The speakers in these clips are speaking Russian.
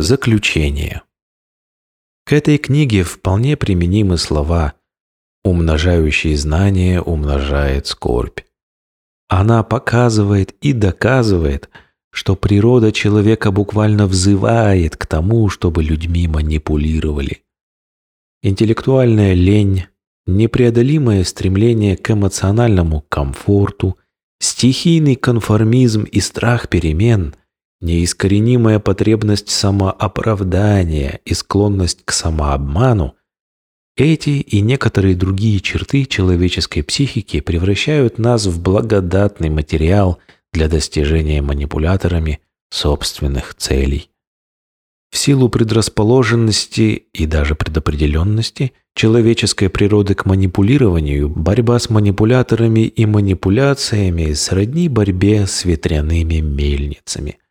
Заключение. К этой книге вполне применимы слова «умножающий знание умножает скорбь». Она показывает и доказывает, что природа человека буквально взывает к тому, чтобы людьми манипулировали. Интеллектуальная лень, непреодолимое стремление к эмоциональному комфорту, стихийный конформизм и страх перемен – неискоренимая потребность самооправдания и склонность к самообману, эти и некоторые другие черты человеческой психики превращают нас в благодатный материал для достижения манипуляторами собственных целей. В силу предрасположенности и даже предопределенности человеческой природы к манипулированию, борьба с манипуляторами и манипуляциями сродни борьбе с ветряными мельницами –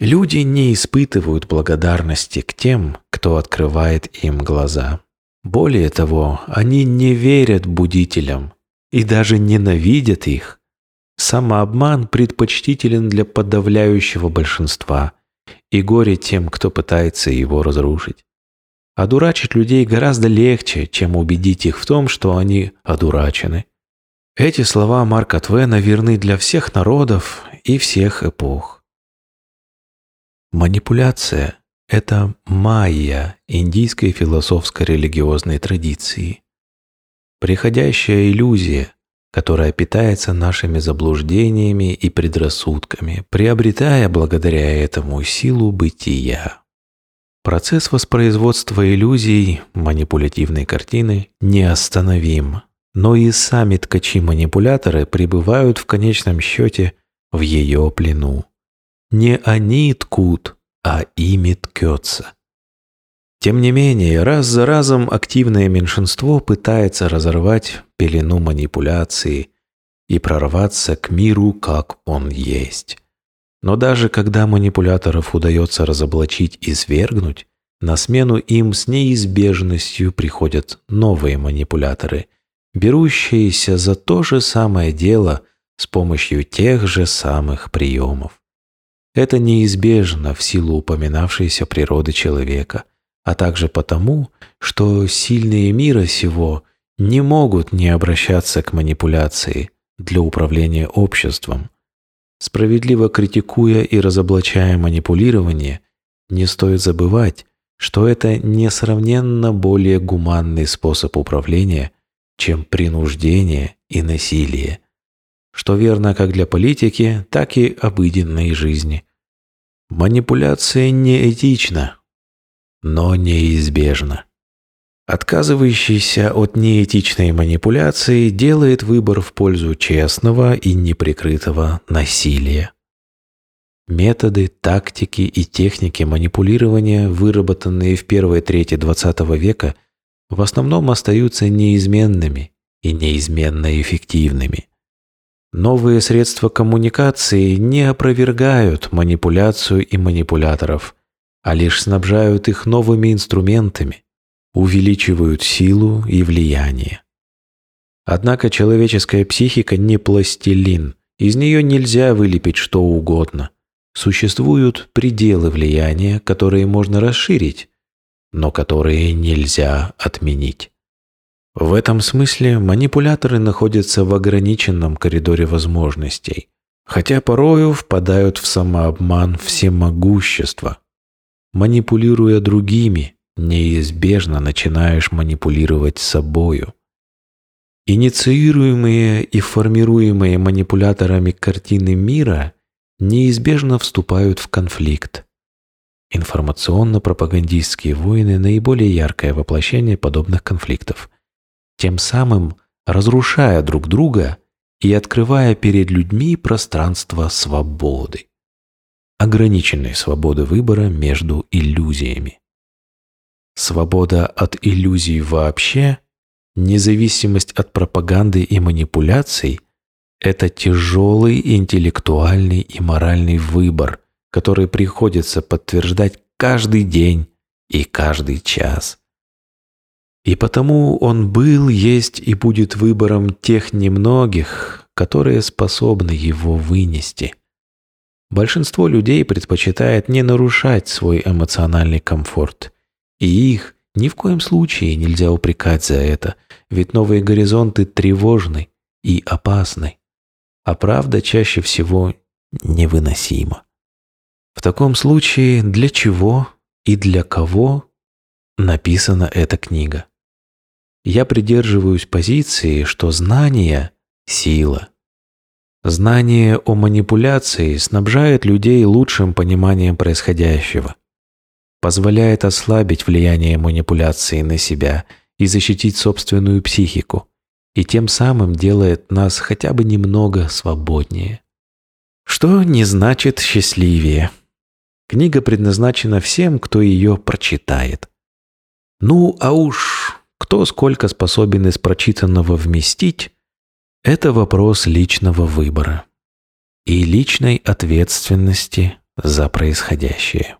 Люди не испытывают благодарности к тем, кто открывает им глаза. Более того, они не верят будителям и даже ненавидят их. Самообман предпочтителен для подавляющего большинства, и горе тем, кто пытается его разрушить. Одурачить людей гораздо легче, чем убедить их в том, что они одурачены. Эти слова Марка Твена верны для всех народов и всех эпох. Манипуляция – это майя индийской философско-религиозной традиции. Приходящая иллюзия, которая питается нашими заблуждениями и предрассудками, приобретая благодаря этому силу бытия. Процесс воспроизводства иллюзий, манипулятивной картины, неостановим, но и сами ткачи-манипуляторы пребывают в конечном счете в ее плену. Не они ткут, а ими ткется. Тем не менее, раз за разом активное меньшинство пытается разорвать пелену манипуляции и прорваться к миру, как он есть. Но даже когда манипуляторов удается разоблачить и свергнуть, на смену им с неизбежностью приходят новые манипуляторы, берущиеся за то же самое дело с помощью тех же самых приемов. Это неизбежно в силу упоминавшейся природы человека, а также потому, что сильные мира сего не могут не обращаться к манипуляции для управления обществом. Справедливо критикуя и разоблачая манипулирование, не стоит забывать, что это несравненно более гуманный способ управления, чем принуждение и насилие – что верно как для политики, так и обыденной жизни. Манипуляция неэтична, но неизбежна. Отказывающийся от неэтичной манипуляции делает выбор в пользу честного и неприкрытого насилия. Методы, тактики и техники манипулирования, выработанные в первой трети XX века, в основном остаются неизменными и неизменно эффективными. Новые средства коммуникации не опровергают манипуляцию и манипуляторов, а лишь снабжают их новыми инструментами, увеличивают силу и влияние. Однако человеческая психика не пластилин, из нее нельзя вылепить что угодно. Существуют пределы влияния, которые можно расширить, но которые нельзя отменить. В этом смысле манипуляторы находятся в ограниченном коридоре возможностей, хотя порою впадают в самообман всемогущества. Манипулируя другими, неизбежно начинаешь манипулировать собою. Инициируемые и формируемые манипуляторами картины мира неизбежно вступают в конфликт. Информационно-пропагандистские войны – наиболее яркое воплощение подобных конфликтов – тем самым разрушая друг друга и открывая перед людьми пространство свободы, ограниченной свободы выбора между иллюзиями. Свобода от иллюзий вообще, независимость от пропаганды и манипуляций – это тяжелый интеллектуальный и моральный выбор, который приходится подтверждать каждый день и каждый час. И потому он был, есть и будет выбором тех немногих, которые способны его вынести. Большинство людей предпочитает не нарушать свой эмоциональный комфорт. И их ни в коем случае нельзя упрекать за это, ведь новые горизонты тревожны и опасны. А правда чаще всего невыносима. В таком случае для чего и для кого написана эта книга? Я придерживаюсь позиции, что знание – сила. Знание о манипуляции снабжает людей лучшим пониманием происходящего, позволяет ослабить влияние манипуляции на себя и защитить собственную психику, и тем самым делает нас хотя бы немного свободнее. Что не значит счастливее. Книга предназначена всем, кто ее прочитает. Ну, а уж кто сколько способен из прочитанного вместить, это вопрос личного выбора и личной ответственности за происходящее.